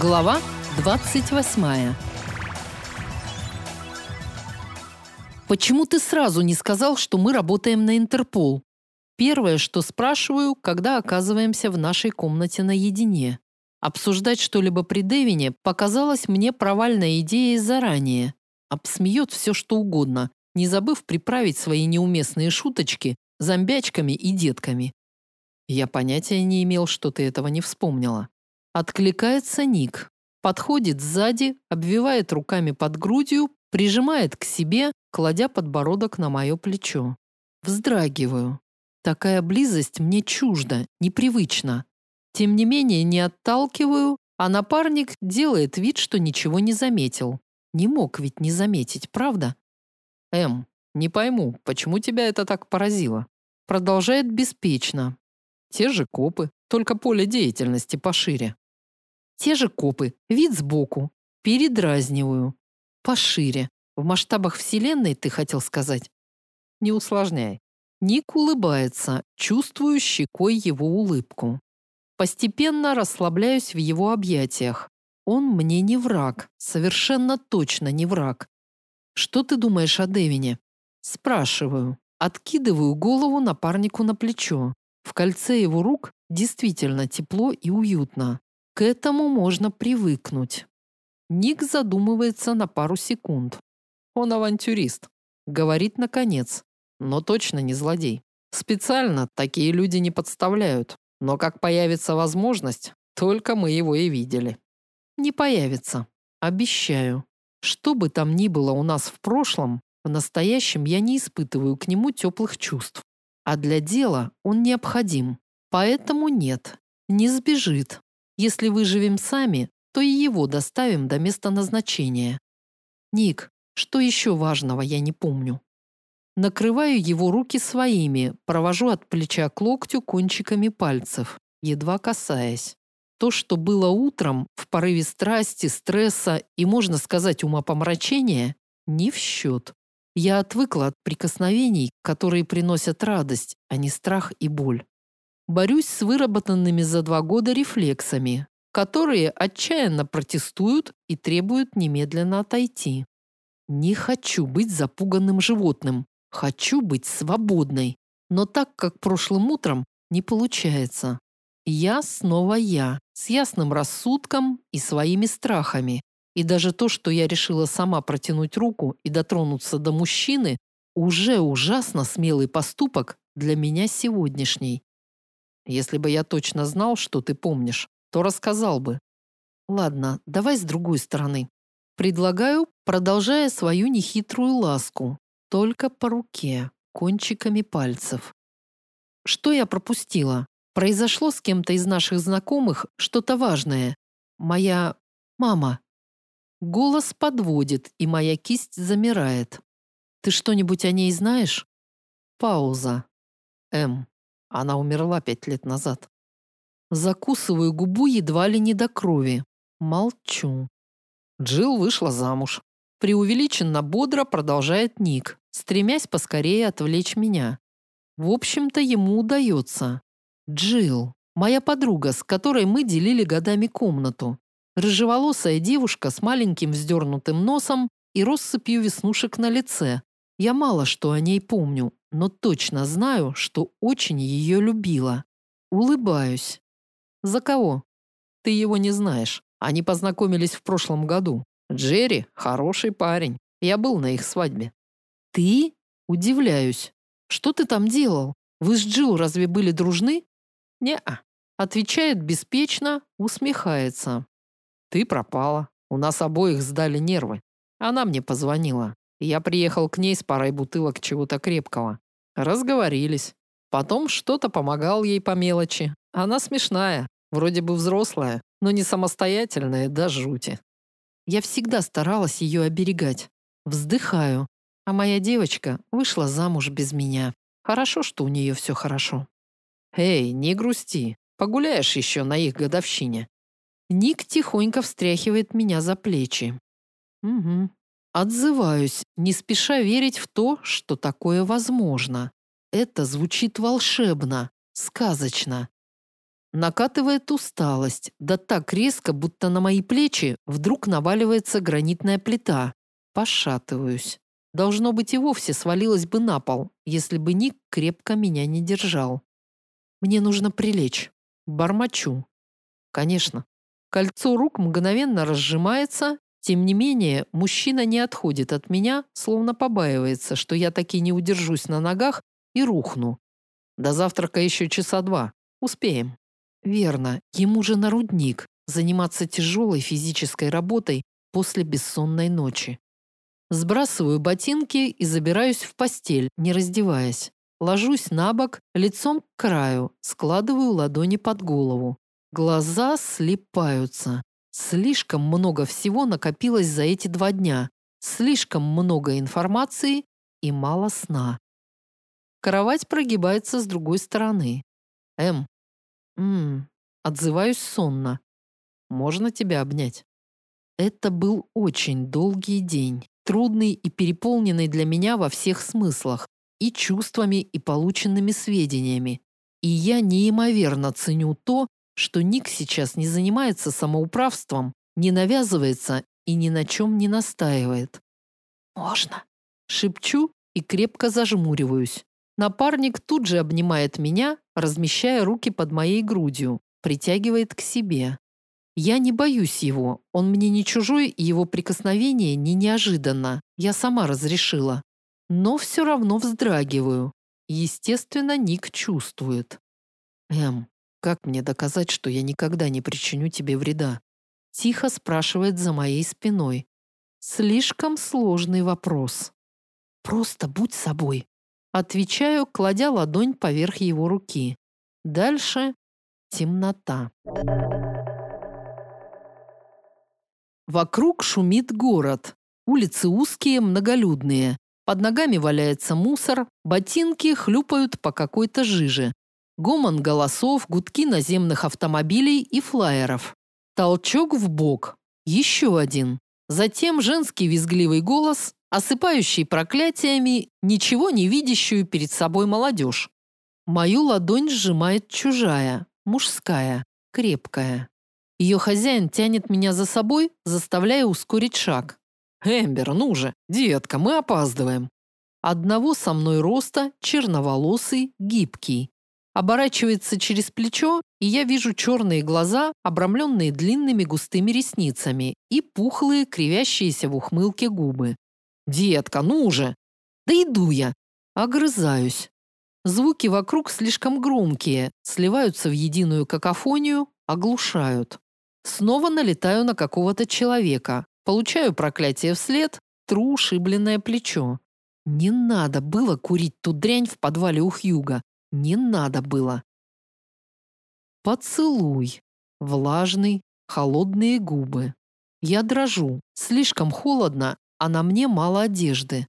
Глава 28. Почему ты сразу не сказал, что мы работаем на Интерпол? Первое, что спрашиваю, когда оказываемся в нашей комнате наедине. Обсуждать что-либо при Девине показалось мне провальной идеей заранее. Обсмеет все, что угодно, не забыв приправить свои неуместные шуточки зомбячками и детками. Я понятия не имел, что ты этого не вспомнила. Откликается Ник. Подходит сзади, обвивает руками под грудью, прижимает к себе, кладя подбородок на мое плечо. Вздрагиваю. Такая близость мне чужда, непривычна. Тем не менее, не отталкиваю, а напарник делает вид, что ничего не заметил. Не мог ведь не заметить, правда? Эм, не пойму, почему тебя это так поразило? Продолжает беспечно. Те же копы, только поле деятельности пошире. Те же копы, вид сбоку. Передразниваю. Пошире. В масштабах Вселенной, ты хотел сказать? Не усложняй. Ник улыбается, чувствую щекой его улыбку. Постепенно расслабляюсь в его объятиях. Он мне не враг, совершенно точно не враг. Что ты думаешь о Девине? Спрашиваю. Откидываю голову напарнику на плечо. В кольце его рук действительно тепло и уютно. К этому можно привыкнуть. Ник задумывается на пару секунд. Он авантюрист. Говорит наконец. Но точно не злодей. Специально такие люди не подставляют. Но как появится возможность, только мы его и видели. Не появится. Обещаю. Что бы там ни было у нас в прошлом, в настоящем я не испытываю к нему теплых чувств. А для дела он необходим. Поэтому нет, не сбежит, если выживем сами, то и его доставим до места назначения. Ник, что еще важного я не помню. Накрываю его руки своими, провожу от плеча к локтю кончиками пальцев, едва касаясь. То, что было утром, в порыве страсти, стресса и, можно сказать, умопомрачения, не в счет. Я отвыкла от прикосновений, которые приносят радость, а не страх и боль. Борюсь с выработанными за два года рефлексами, которые отчаянно протестуют и требуют немедленно отойти. Не хочу быть запуганным животным, хочу быть свободной. Но так, как прошлым утром, не получается. Я снова я, с ясным рассудком и своими страхами. И даже то, что я решила сама протянуть руку и дотронуться до мужчины, уже ужасно смелый поступок для меня сегодняшний. Если бы я точно знал, что ты помнишь, то рассказал бы. Ладно, давай с другой стороны. Предлагаю, продолжая свою нехитрую ласку, только по руке, кончиками пальцев. Что я пропустила? Произошло с кем-то из наших знакомых что-то важное. Моя мама. Голос подводит, и моя кисть замирает. Ты что-нибудь о ней знаешь? Пауза. М. Она умерла пять лет назад. Закусываю губу едва ли не до крови. Молчу. Джилл вышла замуж. Преувеличенно бодро продолжает Ник, стремясь поскорее отвлечь меня. В общем-то, ему удается. Джилл, моя подруга, с которой мы делили годами комнату. Рыжеволосая девушка с маленьким вздернутым носом и россыпью веснушек на лице. Я мало что о ней помню, но точно знаю, что очень ее любила. Улыбаюсь. За кого? Ты его не знаешь. Они познакомились в прошлом году. Джерри – хороший парень. Я был на их свадьбе. Ты? Удивляюсь. Что ты там делал? Вы с Джилл разве были дружны? Не-а. Отвечает беспечно, усмехается. Ты пропала. У нас обоих сдали нервы. Она мне позвонила. Я приехал к ней с парой бутылок чего-то крепкого. Разговорились. Потом что-то помогал ей по мелочи. Она смешная, вроде бы взрослая, но не самостоятельная до жути. Я всегда старалась ее оберегать. Вздыхаю. А моя девочка вышла замуж без меня. Хорошо, что у нее все хорошо. Эй, не грусти. Погуляешь еще на их годовщине. Ник тихонько встряхивает меня за плечи. Угу. Отзываюсь, не спеша верить в то, что такое возможно. Это звучит волшебно, сказочно. Накатывает усталость, да так резко, будто на мои плечи вдруг наваливается гранитная плита. Пошатываюсь. Должно быть, и вовсе свалилась бы на пол, если бы Ник крепко меня не держал. Мне нужно прилечь. Бормочу. Конечно. Кольцо рук мгновенно разжимается, тем не менее, мужчина не отходит от меня, словно побаивается, что я таки не удержусь на ногах и рухну. До завтрака еще часа два. Успеем. Верно, ему же на рудник заниматься тяжелой физической работой после бессонной ночи. Сбрасываю ботинки и забираюсь в постель, не раздеваясь. Ложусь на бок, лицом к краю, складываю ладони под голову. Глаза слипаются. Слишком много всего накопилось за эти два дня. Слишком много информации и мало сна. Кровать прогибается с другой стороны. М. М. Отзываюсь сонно. Можно тебя обнять? Это был очень долгий день, трудный и переполненный для меня во всех смыслах, и чувствами, и полученными сведениями. И я неимоверно ценю то, что Ник сейчас не занимается самоуправством, не навязывается и ни на чем не настаивает. «Можно?» Шепчу и крепко зажмуриваюсь. Напарник тут же обнимает меня, размещая руки под моей грудью, притягивает к себе. Я не боюсь его, он мне не чужой, и его прикосновение не неожиданно. Я сама разрешила. Но все равно вздрагиваю. Естественно, Ник чувствует. Эм, как мне доказать, что я никогда не причиню тебе вреда? Тихо спрашивает за моей спиной. Слишком сложный вопрос. Просто будь собой. Отвечаю, кладя ладонь поверх его руки. Дальше темнота. Вокруг шумит город. Улицы узкие, многолюдные. Под ногами валяется мусор, ботинки хлюпают по какой-то жиже. Гомон голосов, гудки наземных автомобилей и флайеров. Толчок в бок. Еще один. Затем женский визгливый голос, осыпающий проклятиями ничего не видящую перед собой молодежь. Мою ладонь сжимает чужая, мужская, крепкая. Ее хозяин тянет меня за собой, заставляя ускорить шаг. «Эмбер, ну же, детка, мы опаздываем». Одного со мной роста, черноволосый, гибкий. Оборачивается через плечо, и я вижу черные глаза, обрамленные длинными густыми ресницами, и пухлые, кривящиеся в ухмылке губы. «Детка, ну же!» «Да иду я!» Огрызаюсь. Звуки вокруг слишком громкие, сливаются в единую какофонию, оглушают. Снова налетаю на какого-то человека, получаю проклятие вслед, тру ушибленное плечо. Не надо было курить ту дрянь в подвале у Хьюга. Не надо было. Поцелуй. Влажный, холодные губы. Я дрожу. Слишком холодно, а на мне мало одежды.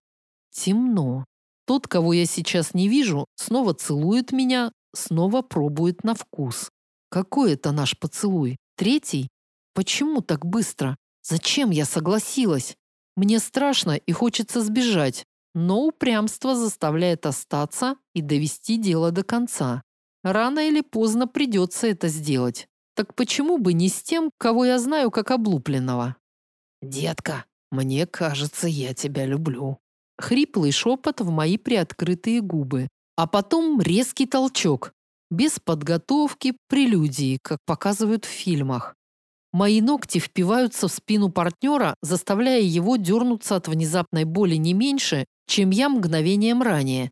Темно. Тот, кого я сейчас не вижу, снова целует меня, снова пробует на вкус. Какой это наш поцелуй? Третий? Почему так быстро? Зачем я согласилась? Мне страшно и хочется сбежать, но упрямство заставляет остаться и довести дело до конца. Рано или поздно придется это сделать. Так почему бы не с тем, кого я знаю как облупленного? «Детка, мне кажется, я тебя люблю». Хриплый шепот в мои приоткрытые губы. А потом резкий толчок. Без подготовки, прелюдии, как показывают в фильмах. Мои ногти впиваются в спину партнера, заставляя его дернуться от внезапной боли не меньше, чем я мгновением ранее.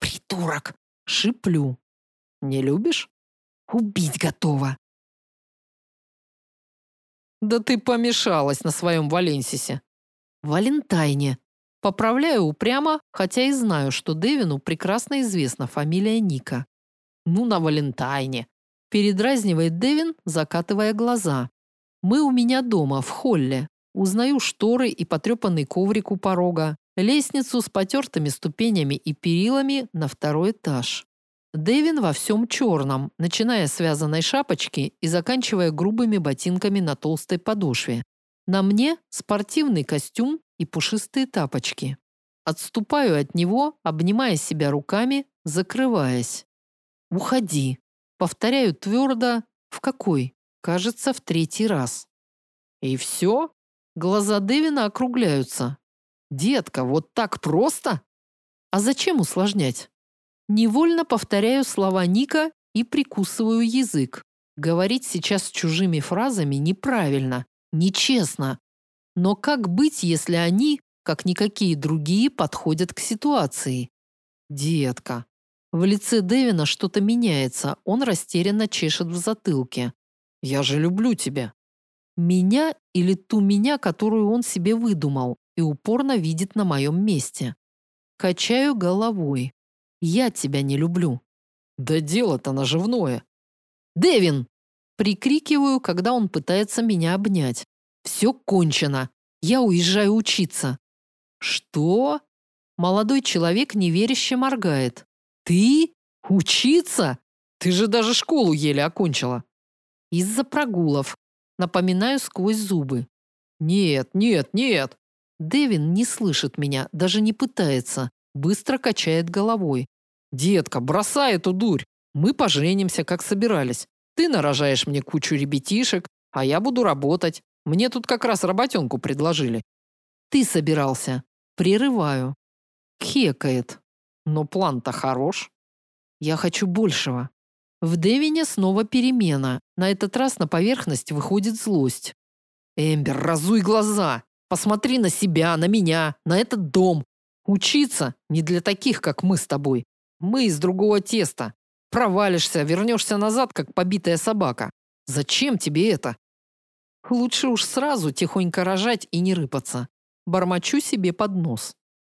«Придурок!» – шиплю. «Не любишь?» «Убить готова!» «Да ты помешалась на своем Валенсисе!» «Валентайне!» Поправляю упрямо, хотя и знаю, что Дэвину прекрасно известна фамилия Ника. «Ну, на Валентайне!» Передразнивает Дэвин, закатывая глаза. «Мы у меня дома, в холле. Узнаю шторы и потрепанный коврик у порога лестницу с потертыми ступенями и перилами на второй этаж. Дэвин во всем черном, начиная с вязаной шапочки и заканчивая грубыми ботинками на толстой подошве. На мне спортивный костюм и пушистые тапочки. Отступаю от него, обнимая себя руками, закрываясь. «Уходи!» Повторяю твердо, в какой? Кажется, в третий раз. И все? Глаза Дэвина округляются. Детка, вот так просто? А зачем усложнять? Невольно повторяю слова Ника и прикусываю язык. Говорить сейчас чужими фразами неправильно, нечестно. Но как быть, если они, как никакие другие, подходят к ситуации? Детка. В лице Дэвина что-то меняется, он растерянно чешет в затылке. Я же люблю тебя. Меня или ту меня, которую он себе выдумал и упорно видит на моем месте. Качаю головой. Я тебя не люблю. Да дело-то наживное. Дэвин! Прикрикиваю, когда он пытается меня обнять. Все кончено. Я уезжаю учиться. Что? Молодой человек неверяще моргает. Ты? Учиться? Ты же даже школу еле окончила. Из-за прогулов. Напоминаю сквозь зубы. Нет, нет, нет. Дэвин не слышит меня, даже не пытается. Быстро качает головой. Детка, бросай эту дурь. Мы поженимся, как собирались. Ты нарожаешь мне кучу ребятишек, а я буду работать. Мне тут как раз работенку предложили. Ты собирался. Прерываю. Кекает. Но план-то хорош. Я хочу большего. В Девине снова перемена. На этот раз на поверхность выходит злость. Эмбер, разуй глаза. Посмотри на себя, на меня, на этот дом. Учиться не для таких, как мы с тобой. Мы из другого теста. Провалишься, вернешься назад, как побитая собака. Зачем тебе это? Лучше уж сразу тихонько рожать и не рыпаться. Бормочу себе под нос.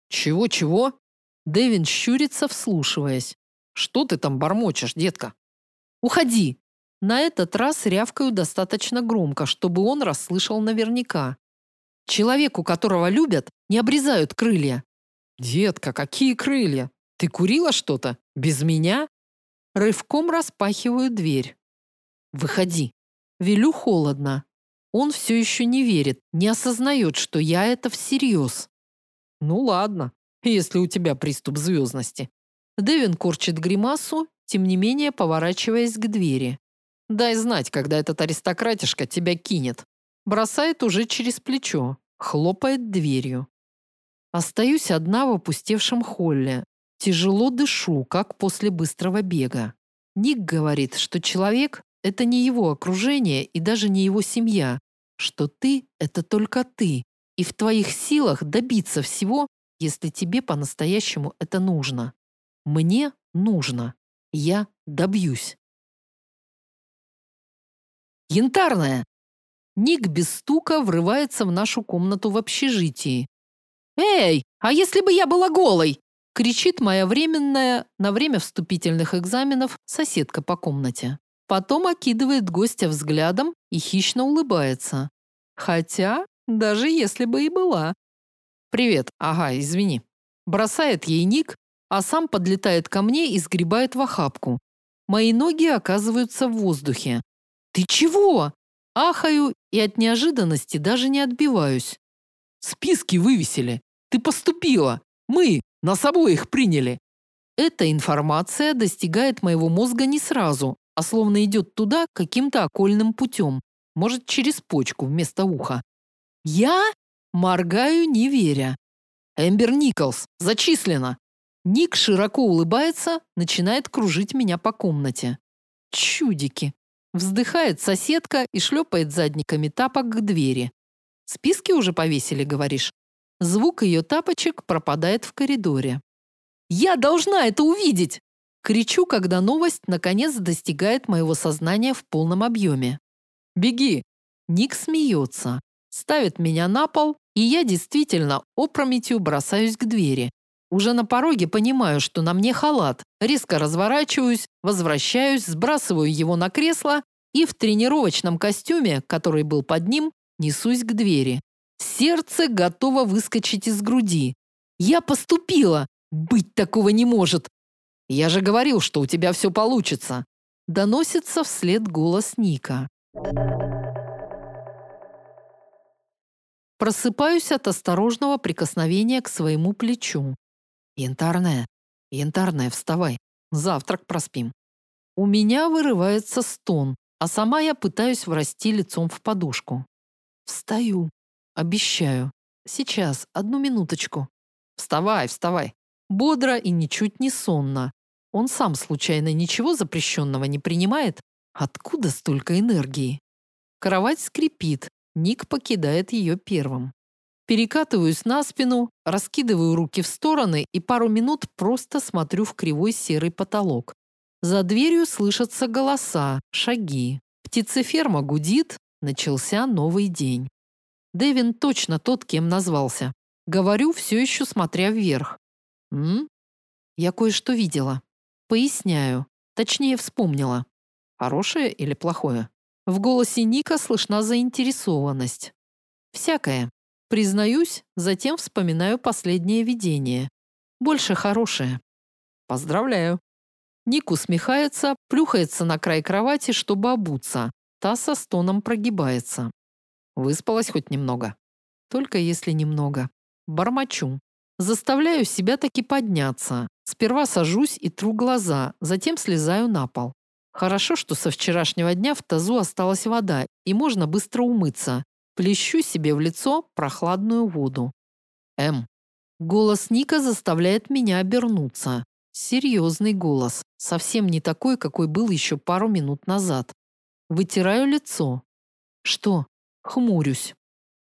Чего-чего? Дэвин щурится, вслушиваясь. Что ты там бормочешь, детка? Уходи!» На этот раз рявкаю достаточно громко, чтобы он расслышал наверняка. Человеку, которого любят, не обрезают крылья. «Детка, какие крылья? Ты курила что-то? Без меня?» Рывком распахиваю дверь. «Выходи». Велю холодно. Он все еще не верит, не осознает, что я это всерьез. «Ну ладно, если у тебя приступ звездности». Дэвин корчит гримасу тем не менее поворачиваясь к двери. «Дай знать, когда этот аристократишка тебя кинет». Бросает уже через плечо, хлопает дверью. Остаюсь одна в опустевшем холле. Тяжело дышу, как после быстрого бега. Ник говорит, что человек – это не его окружение и даже не его семья, что ты – это только ты, и в твоих силах добиться всего, если тебе по-настоящему это нужно. Мне нужно. Я добьюсь. Янтарная! Ник без стука врывается в нашу комнату в общежитии. «Эй, а если бы я была голой?» кричит моя временная, на время вступительных экзаменов, соседка по комнате. Потом окидывает гостя взглядом и хищно улыбается. Хотя, даже если бы и была. «Привет, ага, извини». Бросает ей ник а сам подлетает ко мне и сгребает в охапку. Мои ноги оказываются в воздухе. «Ты чего?» Ахаю и от неожиданности даже не отбиваюсь. «Списки вывесили. Ты поступила. Мы нас обоих приняли». Эта информация достигает моего мозга не сразу, а словно идет туда каким-то окольным путем. Может, через почку вместо уха. «Я?» Моргаю, не веря. «Эмбер Николс, зачислено!» Ник широко улыбается, начинает кружить меня по комнате. Чудики. Вздыхает соседка и шлепает задниками тапок к двери. Списки уже повесили, говоришь? Звук ее тапочек пропадает в коридоре. «Я должна это увидеть!» Кричу, когда новость наконец достигает моего сознания в полном объеме. «Беги!» Ник смеется, ставит меня на пол, и я действительно опрометью бросаюсь к двери. Уже на пороге понимаю, что на мне халат. Резко разворачиваюсь, возвращаюсь, сбрасываю его на кресло и в тренировочном костюме, который был под ним, несусь к двери. Сердце готово выскочить из груди. Я поступила. Быть такого не может. Я же говорил, что у тебя все получится. Доносится вслед голос Ника. Просыпаюсь от осторожного прикосновения к своему плечу. Янтарная, янтарная, вставай. Завтрак проспим. У меня вырывается стон, а сама я пытаюсь врасти лицом в подушку. Встаю. Обещаю. Сейчас, одну минуточку. Вставай, вставай. Бодро и ничуть не сонно. Он сам случайно ничего запрещенного не принимает? Откуда столько энергии? Кровать скрипит. Ник покидает ее первым. Перекатываюсь на спину, раскидываю руки в стороны и пару минут просто смотрю в кривой серый потолок. За дверью слышатся голоса, шаги. Птицеферма гудит, начался новый день. Дэвин точно тот, кем назвался. Говорю, все еще смотря вверх. М? Я кое-что видела. Поясняю. Точнее, вспомнила. Хорошее или плохое? В голосе Ника слышна заинтересованность. Всякое. Признаюсь, затем вспоминаю последнее видение. Больше хорошее. Поздравляю. Ник усмехается, плюхается на край кровати, чтобы обуться. Та со стоном прогибается. Выспалась хоть немного? Только если немного. Бормочу. Заставляю себя таки подняться. Сперва сажусь и тру глаза, затем слезаю на пол. Хорошо, что со вчерашнего дня в тазу осталась вода, и можно быстро умыться. Плещу себе в лицо прохладную воду. М. Голос Ника заставляет меня обернуться. Серьезный голос, совсем не такой, какой был еще пару минут назад. Вытираю лицо. Что? Хмурюсь.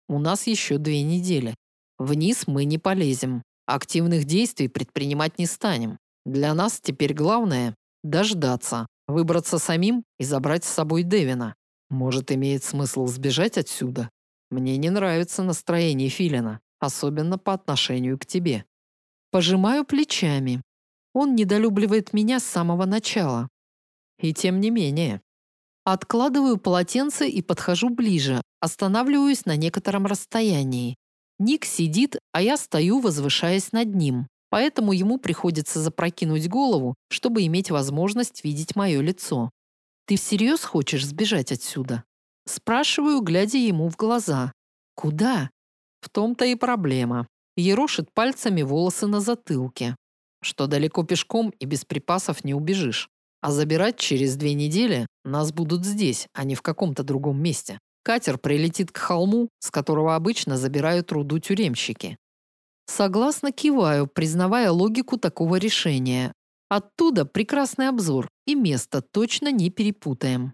У нас еще две недели. Вниз мы не полезем. Активных действий предпринимать не станем. Для нас теперь главное – дождаться, выбраться самим и забрать с собой Девина. Может, имеет смысл сбежать отсюда? Мне не нравится настроение Филина, особенно по отношению к тебе. Пожимаю плечами. Он недолюбливает меня с самого начала. И тем не менее. Откладываю полотенце и подхожу ближе, останавливаюсь на некотором расстоянии. Ник сидит, а я стою, возвышаясь над ним. Поэтому ему приходится запрокинуть голову, чтобы иметь возможность видеть мое лицо. «Ты всерьез хочешь сбежать отсюда?» Спрашиваю, глядя ему в глаза. «Куда?» В том-то и проблема. Ерошит пальцами волосы на затылке что далеко пешком и без припасов не убежишь. А забирать через две недели нас будут здесь, а не в каком-то другом месте. Катер прилетит к холму, с которого обычно забирают руду тюремщики. Согласно киваю, признавая логику такого решения. Оттуда прекрасный обзор, и место точно не перепутаем.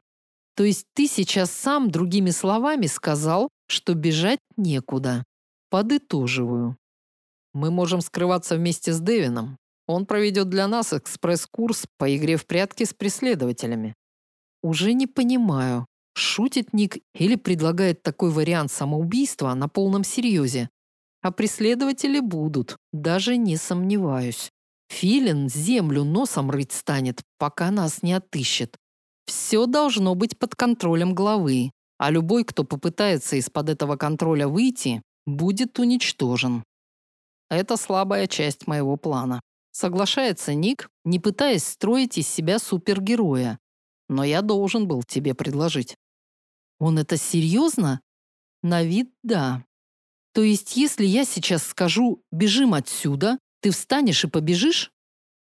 То есть ты сейчас сам другими словами сказал, что бежать некуда. Подытоживаю. Мы можем скрываться вместе с Дэвином, он проведет для нас экспресс-курс по игре в прятки с преследователями. Уже не понимаю, шутит Ник или предлагает такой вариант самоубийства на полном серьезе. А преследователи будут, даже не сомневаюсь. Филин землю носом рыть станет, пока нас не отыщет. Все должно быть под контролем главы, а любой, кто попытается из-под этого контроля выйти, будет уничтожен. Это слабая часть моего плана. Соглашается Ник, не пытаясь строить из себя супергероя. Но я должен был тебе предложить. Он это серьезно? На вид да. То есть, если я сейчас скажу «бежим отсюда», ты встанешь и побежишь?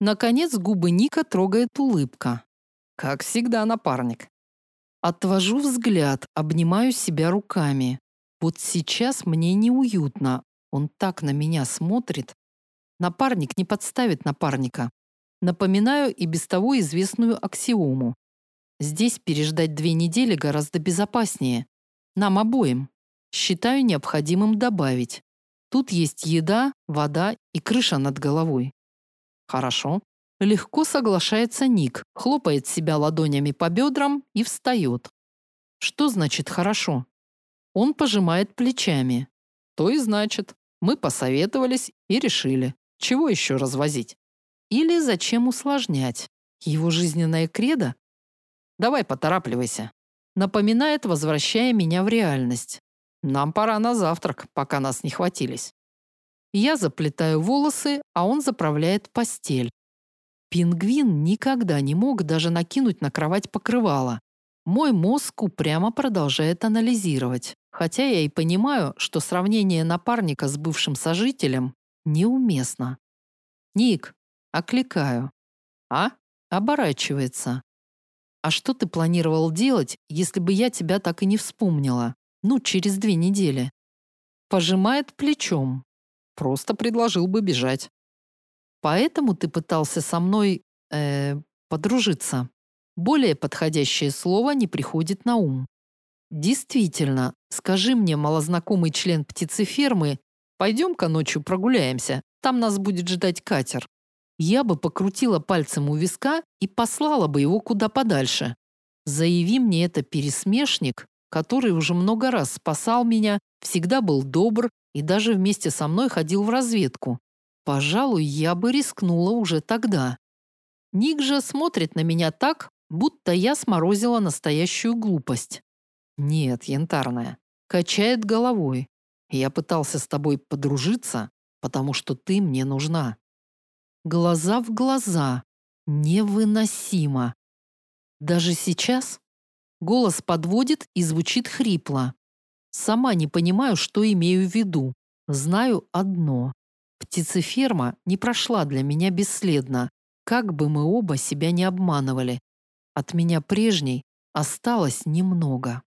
Наконец губы Ника трогает улыбка. Как всегда, напарник. Отвожу взгляд, обнимаю себя руками. Вот сейчас мне неуютно. Он так на меня смотрит. Напарник не подставит напарника. Напоминаю и без того известную аксиому. Здесь переждать две недели гораздо безопаснее. Нам обоим. Считаю необходимым добавить. Тут есть еда, вода и крыша над головой. Хорошо. Легко соглашается Ник, хлопает себя ладонями по бедрам и встает. Что значит хорошо? Он пожимает плечами. То и значит. Мы посоветовались и решили. Чего еще развозить? Или зачем усложнять? Его жизненное кредо? Давай поторапливайся. Напоминает, возвращая меня в реальность. Нам пора на завтрак, пока нас не хватились. Я заплетаю волосы, а он заправляет постель. Пингвин никогда не мог даже накинуть на кровать покрывало. Мой мозг упрямо продолжает анализировать, хотя я и понимаю, что сравнение напарника с бывшим сожителем Неуместно. «Ник!» – окликаю. «А?» – оборачивается. А что ты планировал делать, если бы я тебя так и не вспомнила? Ну, через две недели. Пожимает плечом. Просто предложил бы бежать. Поэтому ты пытался со мной, э, подружиться. Более подходящее слово не приходит на ум. Действительно, скажи мне, малознакомый член птицефермы, пойдем-ка ночью прогуляемся, там нас будет ждать катер. Я бы покрутила пальцем у виска и послала бы его куда подальше. Заяви мне это пересмешник, который уже много раз спасал меня, всегда был добр и даже вместе со мной ходил в разведку. Пожалуй, я бы рискнула уже тогда. Ник же смотрит на меня так, будто я сморозила настоящую глупость. Нет, янтарная. Качает головой. Я пытался с тобой подружиться, потому что ты мне нужна. Глаза в глаза. Невыносимо. Даже сейчас голос подводит и звучит хрипло. Сама не понимаю, что имею в виду. Знаю одно. Птицеферма не прошла для меня бесследно, как бы мы оба себя не обманывали. От меня прежней осталось немного.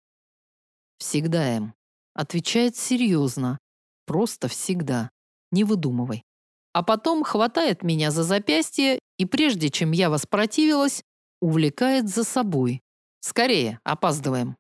Всегда им. Отвечает серьезно. Просто всегда. Не выдумывай. А потом хватает меня за запястье и прежде чем я воспротивилась, увлекает за собой. Скорее, опаздываем.